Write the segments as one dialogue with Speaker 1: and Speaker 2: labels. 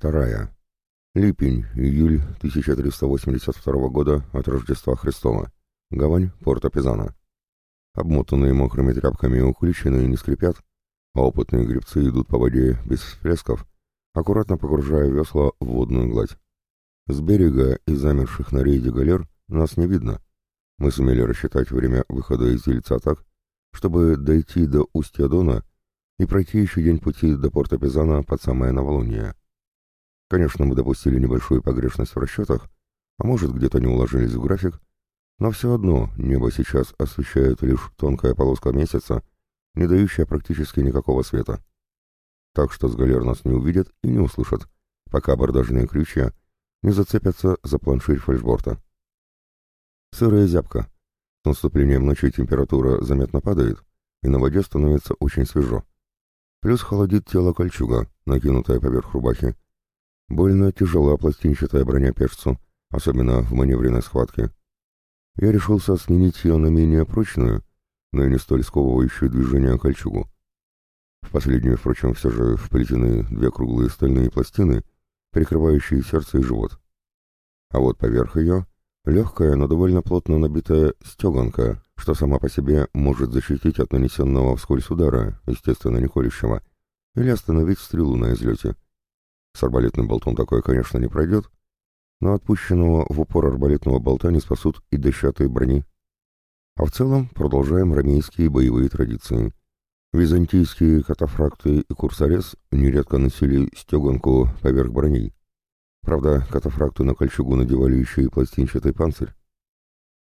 Speaker 1: вторая. Липень, июль 1382 года от Рождества Христова. Гавань порта Пизана. Обмотанные мокрыми тряпками уключенные не скрипят, а опытные гребцы идут по воде без всплесков, аккуратно погружая весла в водную гладь. С берега и замерших на рейде галер нас не видно. Мы сумели рассчитать время выхода из Ельца так, чтобы дойти до устья Дона и пройти еще день пути до порта Пизана под самое новолуние. Конечно, мы допустили небольшую погрешность в расчетах, а может, где-то не уложились в график, но все одно небо сейчас освещает лишь тонкая полоска месяца, не дающая практически никакого света. Так что с галер нас не увидят и не услышат, пока абордажные крючья не зацепятся за планширь фальшборта. Сырая зябка. С наступлением ночи температура заметно падает, и на воде становится очень свежо. Плюс холодит тело кольчуга, накинутая поверх рубахи. Больно тяжела пластинчатая броня пешцу, особенно в маневренной схватке. Я решился сменить ее на менее прочную, но и не столь сковывающую движение кольчугу. В последнюю, впрочем, все же вплетены две круглые стальные пластины, прикрывающие сердце и живот. А вот поверх ее легкая, но довольно плотно набитая стеганка, что сама по себе может защитить от нанесенного вскользь удара, естественно, не колющего, или остановить стрелу на излете. С арбалетным болтом такое, конечно, не пройдет, но отпущенного в упор арбалетного болта не спасут и дощатые брони. А в целом продолжаем ромейские боевые традиции. Византийские катафракты и курсорез нередко носили стеганку поверх броней. Правда, катафракту на кольчугу надевали еще и пластинчатый панцирь.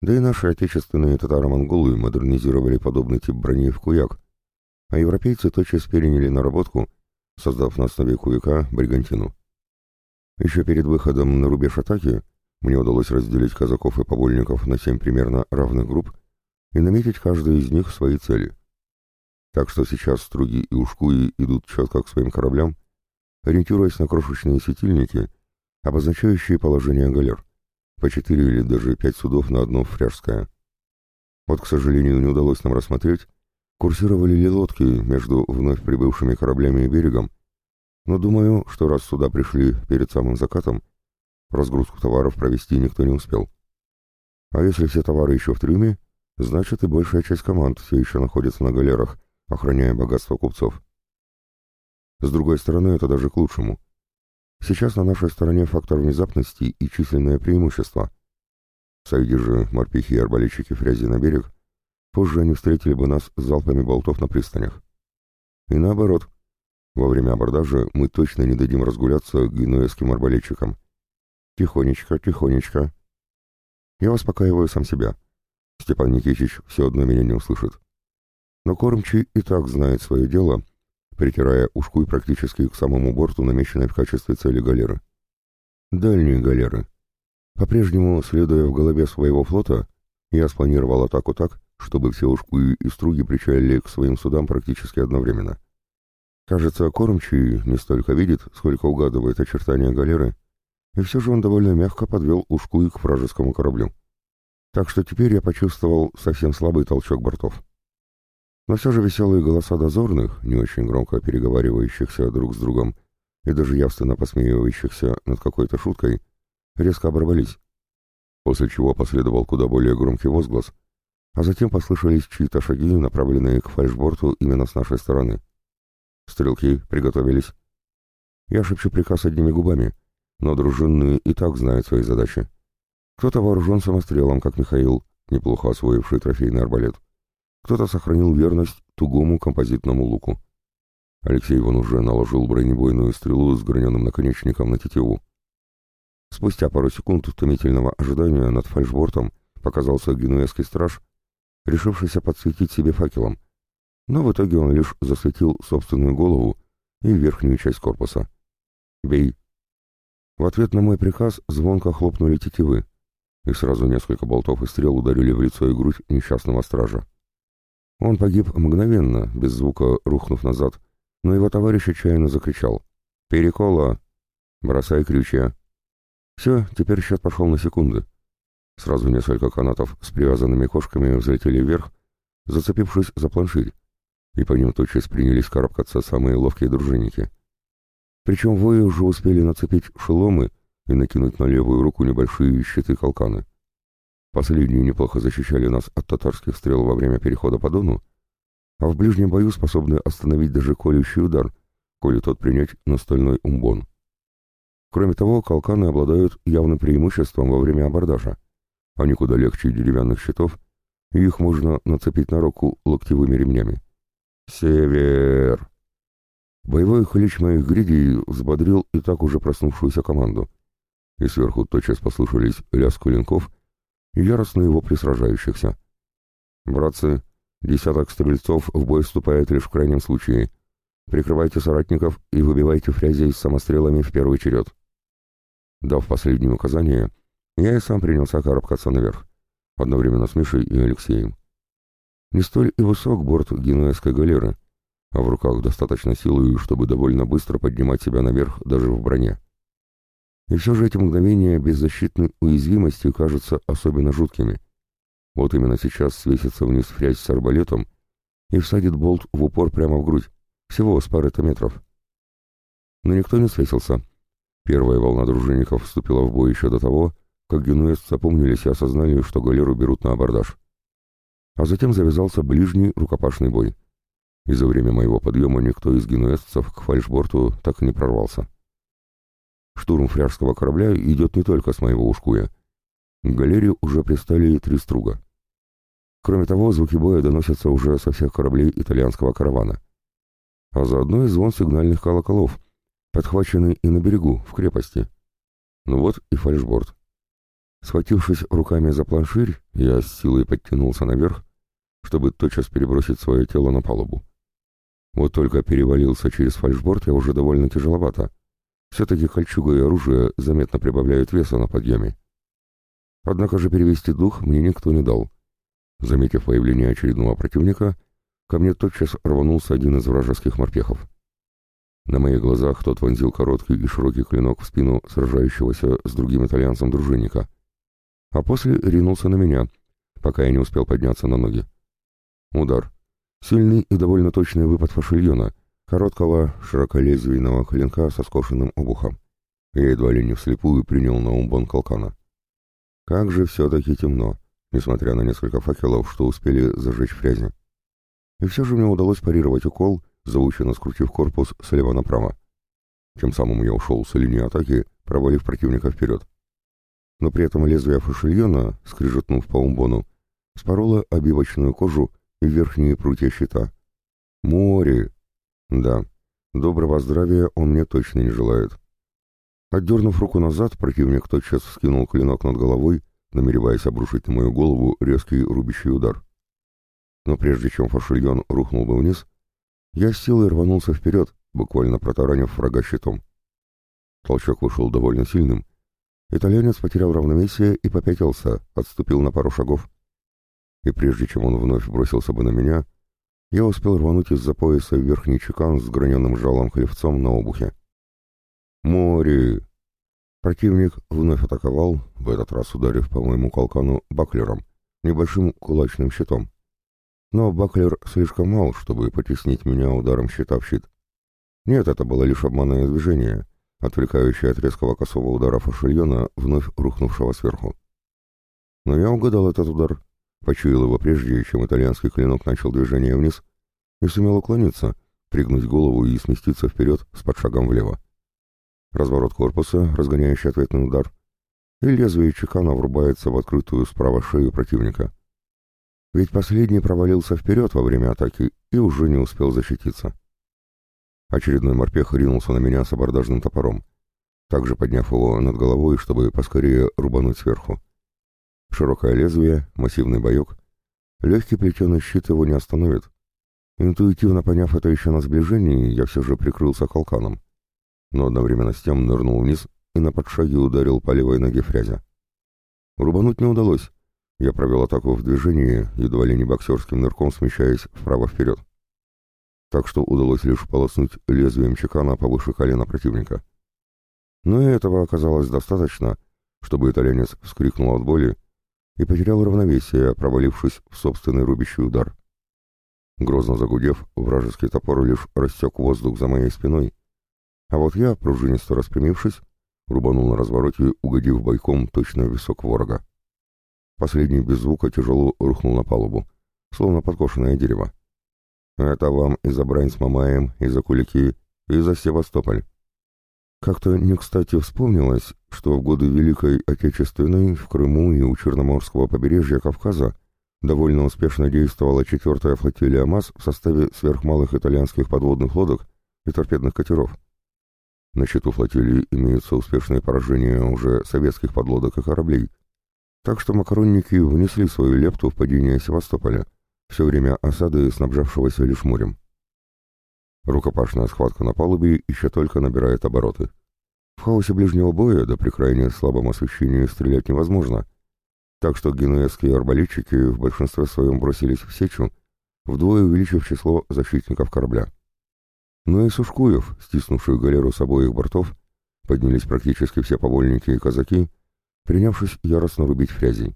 Speaker 1: Да и наши отечественные татаро-монголы модернизировали подобный тип брони в куяк, а европейцы тотчас переняли наработку, создав на основе куяка бригантину. Еще перед выходом на рубеж атаки мне удалось разделить казаков и побольников на семь примерно равных групп и наметить каждую из них свои цели. Так что сейчас струги и ушкуи идут четко к своим кораблям, ориентируясь на крошечные светильники, обозначающие положение галер, по четыре или даже пять судов на одно фряжское. Вот, к сожалению, не удалось нам рассмотреть, курсировали ли лодки между вновь прибывшими кораблями и берегом, но думаю, что раз сюда пришли перед самым закатом, разгрузку товаров провести никто не успел. А если все товары еще в трюме, значит и большая часть команд все еще находится на галерах, охраняя богатство купцов. С другой стороны, это даже к лучшему. Сейчас на нашей стороне фактор внезапности и численное преимущество. Сойди же морпехи и арбалетчики фрязи на берег, позже они встретили бы нас с залпами болтов на пристанях. И наоборот, во время абордажа мы точно не дадим разгуляться генуэзским арбалетчикам. Тихонечко, тихонечко. Я успокаиваю сам себя. Степан Никитич все одно меня не услышит. Но кормчий и так знает свое дело, притирая ушку и практически к самому борту, намеченной в качестве цели галеры. Дальние галеры. По-прежнему, следуя в голове своего флота, я спланировал атаку так, чтобы все ушкуи и струги причалили к своим судам практически одновременно. Кажется, кормчий не столько видит, сколько угадывает очертания галеры, и все же он довольно мягко подвел ушкуи к вражескому кораблю. Так что теперь я почувствовал совсем слабый толчок бортов. Но все же веселые голоса дозорных, не очень громко переговаривающихся друг с другом и даже явственно посмеивающихся над какой-то шуткой, резко оборвались, после чего последовал куда более громкий возглас, а затем послышались чьи-то шаги, направленные к фальшборту именно с нашей стороны. Стрелки приготовились. Я шепчу приказ одними губами, но дружинные и так знают свои задачи. Кто-то вооружен самострелом, как Михаил, неплохо освоивший трофейный арбалет. Кто-то сохранил верность тугому композитному луку. Алексей вон уже наложил бронебойную стрелу с граненым наконечником на тетиву. Спустя пару секунд утомительного ожидания над фальшбортом показался генуэзский страж, решившийся подсветить себе факелом, но в итоге он лишь засветил собственную голову и верхнюю часть корпуса. «Бей!» В ответ на мой приказ звонко хлопнули тетивы, и сразу несколько болтов и стрел ударили в лицо и грудь несчастного стража. Он погиб мгновенно, без звука рухнув назад, но его товарищ отчаянно закричал. «Перекола! Бросай крючья!» Все, теперь счет пошел на секунды. Сразу несколько канатов с привязанными кошками взлетели вверх, зацепившись за планширь, и по ним тотчас принялись карабкаться самые ловкие дружинники. Причем вои уже успели нацепить шеломы и накинуть на левую руку небольшие щиты-колканы. Последние неплохо защищали нас от татарских стрел во время перехода по Дону, а в ближнем бою способны остановить даже колющий удар, коли тот принять на стальной умбон. Кроме того, колканы обладают явным преимуществом во время абордажа. Они куда легче деревянных щитов, и их можно нацепить на руку локтевыми ремнями. «Север!» Боевой хлич моих гридей взбодрил и так уже проснувшуюся команду. И сверху тотчас послышались лязг клинков и яростные вопли сражающихся. «Братцы, десяток стрельцов в бой вступает лишь в крайнем случае. Прикрывайте соратников и выбивайте фрязей с самострелами в первый черед». Дав последнее указание, я и сам принялся карабкаться наверх, одновременно с Мишей и Алексеем. Не столь и высок борт генуэзской галеры, а в руках достаточно силы, чтобы довольно быстро поднимать себя наверх даже в броне. И все же эти мгновения беззащитной уязвимости кажутся особенно жуткими. Вот именно сейчас свесится вниз фрязь с арбалетом и всадит болт в упор прямо в грудь, всего с пары-то метров. Но никто не свесился. Первая волна дружинников вступила в бой еще до того, как генуэзцы опомнились и осознали, что галеру берут на абордаж. А затем завязался ближний рукопашный бой. И за время моего подъема никто из генуэзцев к фальшборту так и не прорвался. Штурм фряжского корабля идет не только с моего ушкуя. К галере уже пристали три струга. Кроме того, звуки боя доносятся уже со всех кораблей итальянского каравана. А заодно и звон сигнальных колоколов, подхваченный и на берегу, в крепости. Ну вот и фальшборд. Схватившись руками за планширь, я с силой подтянулся наверх, чтобы тотчас перебросить свое тело на палубу. Вот только перевалился через фальшборд я уже довольно тяжеловато. Все-таки кольчуга и оружие заметно прибавляют веса на подъеме. Однако же перевести дух мне никто не дал. Заметив появление очередного противника, ко мне тотчас рванулся один из вражеских морпехов. На моих глазах тот вонзил короткий и широкий клинок в спину сражающегося с другим итальянцем дружинника, а после ринулся на меня, пока я не успел подняться на ноги. Удар. Сильный и довольно точный выпад фашильона, короткого, широколезвийного клинка со скошенным обухом. Я едва ли не вслепую принял на умбон колкана. Как же все-таки темно, несмотря на несколько факелов, что успели зажечь фрязи. И все же мне удалось парировать укол, заученно скрутив корпус слева направо. Тем самым я ушел с линии атаки, провалив противника вперед. Но при этом лезвие фашильона, скрижетнув по умбону, спороло обивочную кожу и верхние прутья щита. Море! Да, доброго здравия он мне точно не желает. Отдернув руку назад, противник тотчас вскинул клинок над головой, намереваясь обрушить на мою голову резкий рубящий удар. Но прежде чем фашильон рухнул бы вниз, я с силой рванулся вперед, буквально протаранив врага щитом. Толчок вышел довольно сильным. Итальянец потерял равновесие и попятился, отступил на пару шагов и прежде чем он вновь бросился бы на меня, я успел рвануть из-за пояса верхний чекан с граненым жалом хлевцом на обухе. «Море!» Противник вновь атаковал, в этот раз ударив по моему колкану баклером, небольшим кулачным щитом. Но баклер слишком мал, чтобы потеснить меня ударом щита в щит. Нет, это было лишь обманное движение, отвлекающее от резкого косого удара фашильона, вновь рухнувшего сверху. Но я угадал этот удар Почуял его прежде, чем итальянский клинок начал движение вниз, и сумел уклониться, пригнуть голову и сместиться вперед с подшагом влево. Разворот корпуса, разгоняющий ответный удар, и лезвие чекана врубается в открытую справа шею противника. Ведь последний провалился вперед во время атаки и уже не успел защититься. Очередной морпех ринулся на меня с абордажным топором, также подняв его над головой, чтобы поскорее рубануть сверху. Широкое лезвие, массивный боек. Легкий плетеный щит его не остановит. Интуитивно поняв это еще на сближении, я все же прикрылся колканом. Но одновременно с тем нырнул вниз и на подшаге ударил по левой ноге фрязя. Рубануть не удалось. Я провел атаку в движении, едва ли не боксерским нырком смещаясь вправо-вперед. Так что удалось лишь полоснуть лезвием чекана повыше колена противника. Но и этого оказалось достаточно, чтобы итальянец вскрикнул от боли и потерял равновесие, провалившись в собственный рубящий удар. Грозно загудев, вражеский топор лишь рассек воздух за моей спиной, А вот я, пружинисто распрямившись, рубанул на развороте, угодив бойком точно в висок ворога. Последний без звука тяжело рухнул на палубу, словно подкошенное дерево. «Это вам и за брань с Мамаем, и за Кулики, и за Севастополь». Как-то не кстати вспомнилось, что в годы Великой Отечественной в Крыму и у Черноморского побережья Кавказа довольно успешно действовала четвертая флотилия МАС в составе сверхмалых итальянских подводных лодок и торпедных катеров. На счету флотилии имеются успешные поражения уже советских подлодок и кораблей, так что макаронники внесли свою лепту в падение Севастополя, все время осады, снабжавшегося лишь морем. Рукопашная схватка на палубе еще только набирает обороты. В хаосе ближнего боя, да при крайне слабом освещении, стрелять невозможно, так что генуэзские арбалетчики в большинстве своем бросились в сечу, вдвое увеличив число защитников корабля. Но и Сушкуев, стиснувший галеру с обоих бортов, поднялись практически все повольники и казаки, принявшись яростно рубить фрязей.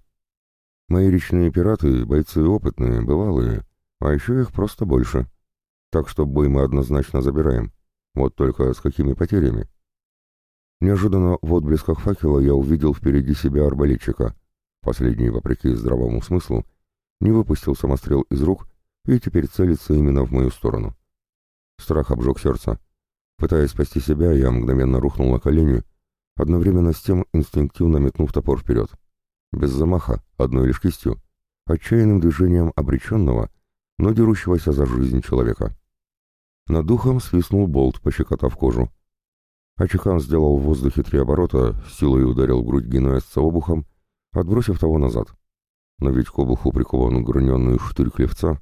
Speaker 1: Мои речные пираты — бойцы опытные, бывалые, а еще их просто больше. Так что бой мы однозначно забираем. Вот только с какими потерями? Неожиданно в отблесках факела я увидел впереди себя арбалетчика. Последний, вопреки здравому смыслу, не выпустил самострел из рук и теперь целится именно в мою сторону. Страх обжег сердце. Пытаясь спасти себя, я мгновенно рухнул на колени, одновременно с тем инстинктивно метнув топор вперед. Без замаха, одной лишь кистью, отчаянным движением обреченного, но дерущегося за жизнь человека. Над духом свистнул болт, пощекотав кожу. Ачикан сделал в воздухе три оборота, силой ударил в грудь генуэзца обухом, отбросив того назад. Но ведь к обуху прикован граненный штырь клевца.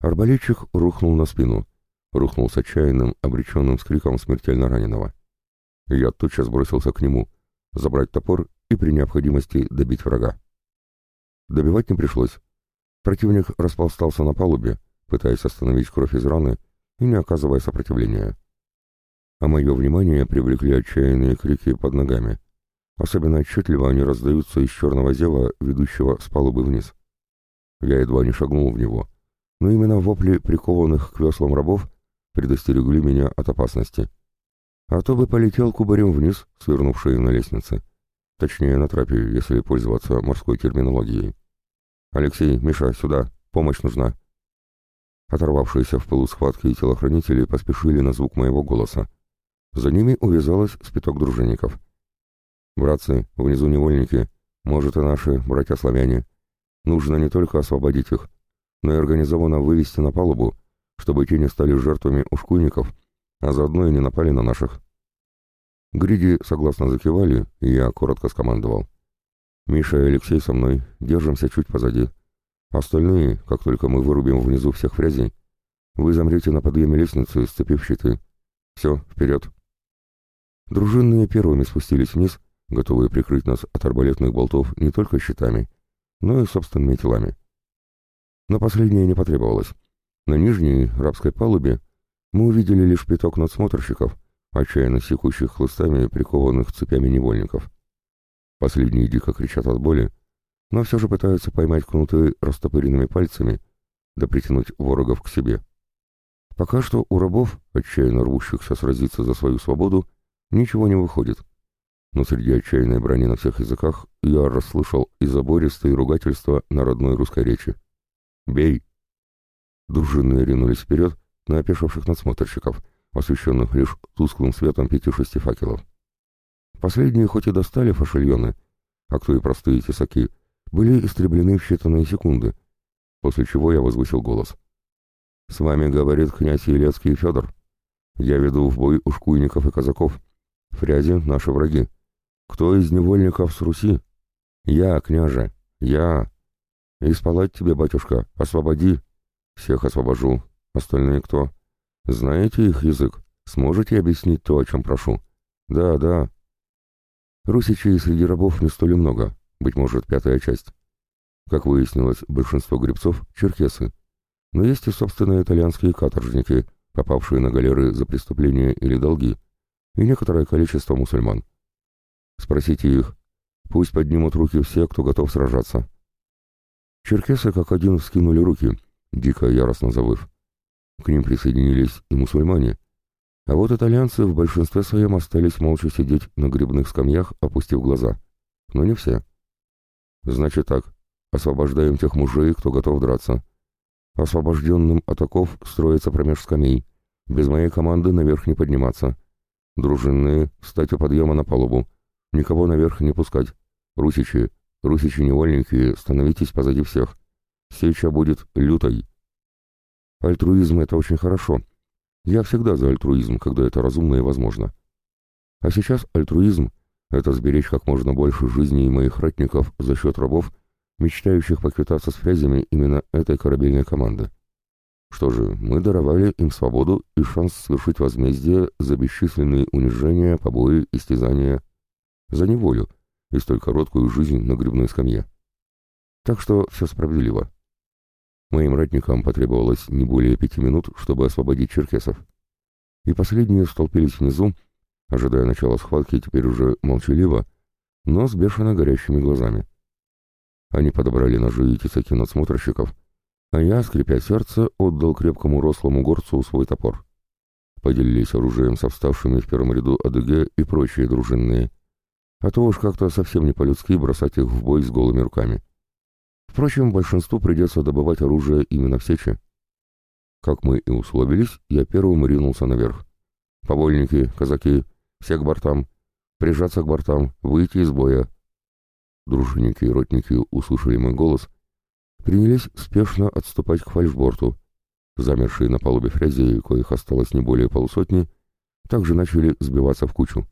Speaker 1: Арбалетчик рухнул на спину, рухнул с отчаянным, обреченным скриком смертельно раненого. Я тотчас бросился к нему, забрать топор и при необходимости добить врага. Добивать не пришлось. Противник расползался на палубе, пытаясь остановить кровь из раны и не оказывая сопротивления. А мое внимание привлекли отчаянные крики под ногами. Особенно отчетливо они раздаются из черного зева, ведущего с палубы вниз. Я едва не шагнул в него, но именно вопли прикованных к веслам рабов предостерегли меня от опасности. А то бы полетел кубарем вниз, свернувший на лестнице. Точнее, на трапе, если пользоваться морской терминологией. «Алексей, Миша, сюда! Помощь нужна!» Оторвавшиеся в полу схватки телохранители поспешили на звук моего голоса. За ними увязалось спиток дружинников — Братцы, внизу невольники, может и наши братья-славяне. Нужно не только освободить их, но и организованно вывести на палубу, чтобы те не стали жертвами ушкуйников, а заодно и не напали на наших. Гриди согласно закивали, и я коротко скомандовал. «Миша и Алексей со мной, держимся чуть позади. Остальные, как только мы вырубим внизу всех фрязей, вы замрете на подъеме лестницы, сцепив щиты. Все, вперед!» Дружинные первыми спустились вниз, готовые прикрыть нас от арбалетных болтов не только щитами, но и собственными телами. Но последнее не потребовалось. На нижней рабской палубе мы увидели лишь пяток надсмотрщиков, отчаянно секущих хлыстами прикованных цепями невольников. Последние дико кричат от боли, но все же пытаются поймать кнуты растопыренными пальцами, да притянуть ворогов к себе. Пока что у рабов, отчаянно рвущихся сразиться за свою свободу, ничего не выходит — но среди отчаянной брони на всех языках я расслышал и забористые ругательства на родной русской речи. «Бей!» Дружинные ринулись вперед на опешивших надсмотрщиков, освещенных лишь тусклым светом пяти-шести факелов. Последние хоть и достали фашильоны, а кто и простые тесаки, были истреблены в считанные секунды, после чего я возвысил голос. «С вами говорит князь Елецкий Федор. Я веду в бой ушкуйников и казаков. Фрязи — наши враги. Кто из невольников с Руси? Я, княже, я. И спалать тебе, батюшка, освободи. Всех освобожу. Остальные кто? Знаете их язык? Сможете объяснить то, о чем прошу? Да, да. Русичей среди рабов не столь много, быть может, пятая часть. Как выяснилось, большинство гребцов — черкесы. Но есть и, собственно, итальянские каторжники, попавшие на галеры за преступления или долги, и некоторое количество мусульман. Спросите их. Пусть поднимут руки все, кто готов сражаться. Черкесы как один вскинули руки, дико яростно завыв. К ним присоединились и мусульмане. А вот итальянцы в большинстве своем остались молча сидеть на грибных скамьях, опустив глаза. Но не все. Значит так, освобождаем тех мужей, кто готов драться. Освобожденным от оков строится промеж скамей. Без моей команды наверх не подниматься. Дружинные, встать у подъема на палубу. Никого наверх не пускать. Русичи, русичи-невольники, становитесь позади всех. Сеча будет лютой. Альтруизм — это очень хорошо. Я всегда за альтруизм, когда это разумно и возможно. А сейчас альтруизм — это сберечь как можно больше жизней моих ратников за счет рабов, мечтающих поквитаться с фрязями именно этой корабельной команды. Что же, мы даровали им свободу и шанс совершить возмездие за бесчисленные унижения, побои, истязания, за неволю и столь короткую жизнь на грибной скамье. Так что все справедливо. Моим ратникам потребовалось не более пяти минут, чтобы освободить черкесов. И последние столпились внизу, ожидая начала схватки теперь уже молчаливо, но с бешено горящими глазами. Они подобрали ножи и тесаки надсмотрщиков, а я, скрипя сердце, отдал крепкому рослому горцу свой топор. Поделились оружием со вставшими в первом ряду АДГ и прочие дружинные. А то уж как-то совсем не по-людски бросать их в бой с голыми руками. Впрочем, большинству придется добывать оружие именно в сече. Как мы и условились, я первым ринулся наверх. Повольники, казаки, все к бортам. Прижаться к бортам, выйти из боя. Дружинники и ротники услышали мой голос — принялись спешно отступать к фальшборту. Замершие на палубе фрязи, коих осталось не более полусотни, также начали сбиваться в кучу.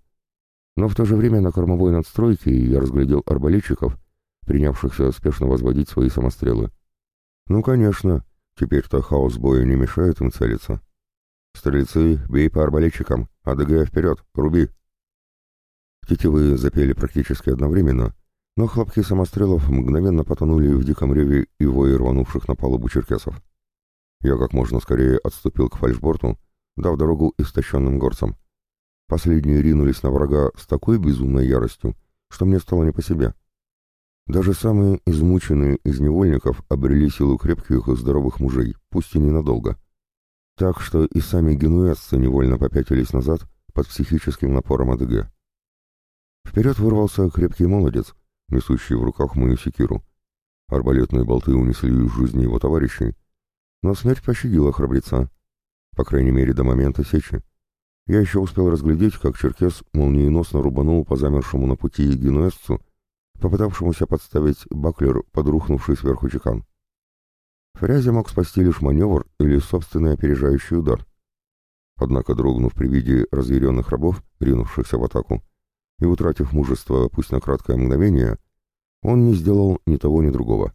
Speaker 1: Но в то же время на кормовой надстройке я разглядел арбалетчиков, принявшихся спешно возводить свои самострелы. Ну, конечно, теперь-то хаос боя не мешает им целиться. «Стрельцы, бей по арбалетчикам! АДГ вперед! Руби!» Тетивы запели практически одновременно, но хлопки самострелов мгновенно потонули в диком реве и вое рванувших на палубу черкесов. Я как можно скорее отступил к фальшборту, дав дорогу истощенным горцам. Последние ринулись на врага с такой безумной яростью, что мне стало не по себе. Даже самые измученные из невольников обрели силу крепких и здоровых мужей, пусть и ненадолго. Так что и сами генуэзцы невольно попятились назад под психическим напором АДГ. Вперед вырвался крепкий молодец, несущий в руках мою секиру. Арбалетные болты унесли из жизни его товарищей, но смерть пощадила храбреца, по крайней мере до момента сечи. Я еще успел разглядеть, как черкес молниеносно рубанул по замершему на пути генуэзцу, попытавшемуся подставить баклер, подрухнувший сверху чекан. Фрязи мог спасти лишь маневр или собственный опережающий удар. Однако, дрогнув при виде разъяренных рабов, ринувшихся в атаку, и, утратив мужество, пусть на краткое мгновение, он не сделал ни того, ни другого.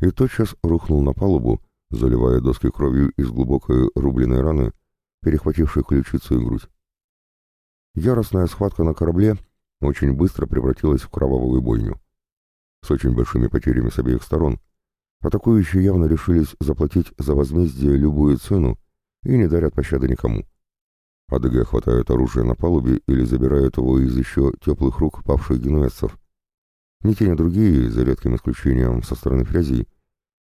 Speaker 1: И тотчас рухнул на палубу, заливая доски кровью из глубокой рубленой раны, перехватившей ключицу и грудь. Яростная схватка на корабле очень быстро превратилась в кровавую бойню. С очень большими потерями с обеих сторон, атакующие явно решились заплатить за возмездие любую цену и не дарят пощады никому. АДГ хватают оружие на палубе или забирают его из еще теплых рук павших генуэзцев. Ни те, ни другие, за редким исключением со стороны фрязей,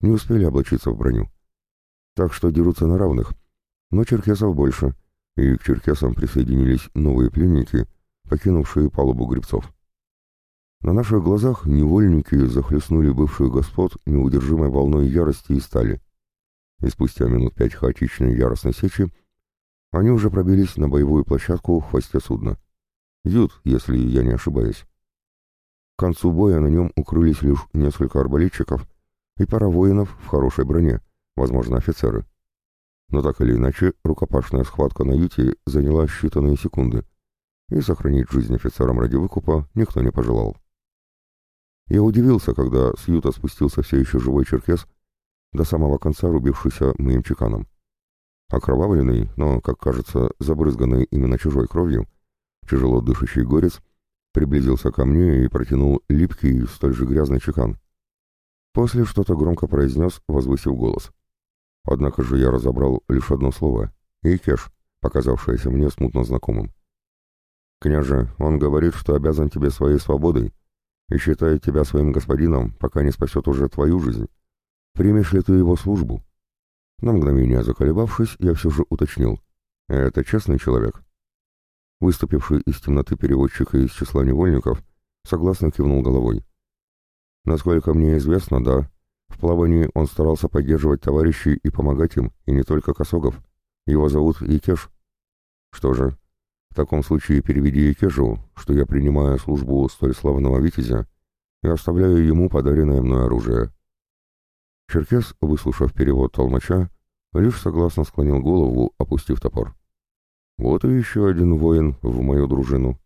Speaker 1: не успели облачиться в броню. Так что дерутся на равных, но черкесов больше, и к черкесам присоединились новые пленники, покинувшие палубу гребцов. На наших глазах невольники захлестнули бывших господ неудержимой волной ярости и стали. И спустя минут пять хаотичной яростной сечи они уже пробились на боевую площадку в хвосте судна. Ют, если я не ошибаюсь. К концу боя на нем укрылись лишь несколько арбалетчиков и пара воинов в хорошей броне, возможно, офицеры. Но так или иначе, рукопашная схватка на Юте заняла считанные секунды, и сохранить жизнь офицерам ради выкупа никто не пожелал. Я удивился, когда с Юта спустился все еще живой черкес, до самого конца рубившийся моим чеканом. Окровавленный, но, как кажется, забрызганный именно чужой кровью, тяжело дышащий горец приблизился ко мне и протянул липкий, столь же грязный чекан. После что-то громко произнес, возвысив голос. Однако же я разобрал лишь одно слово — «Икеш», показавшееся мне смутно знакомым. «Княже, он говорит, что обязан тебе своей свободой и считает тебя своим господином, пока не спасет уже твою жизнь. Примешь ли ты его службу?» На мгновение заколебавшись, я все же уточнил. Это честный человек?» Выступивший из темноты переводчика из числа невольников согласно кивнул головой. «Насколько мне известно, да. В плавании он старался поддерживать товарищей и помогать им, и не только Косогов. Его зовут Икеш». «Что же, в таком случае переведи Икежу, что я принимаю службу столь славного витязя и оставляю ему подаренное мной оружие». Черкес, выслушав перевод толмача, лишь согласно склонил голову, опустив топор. «Вот и еще один воин в мою дружину.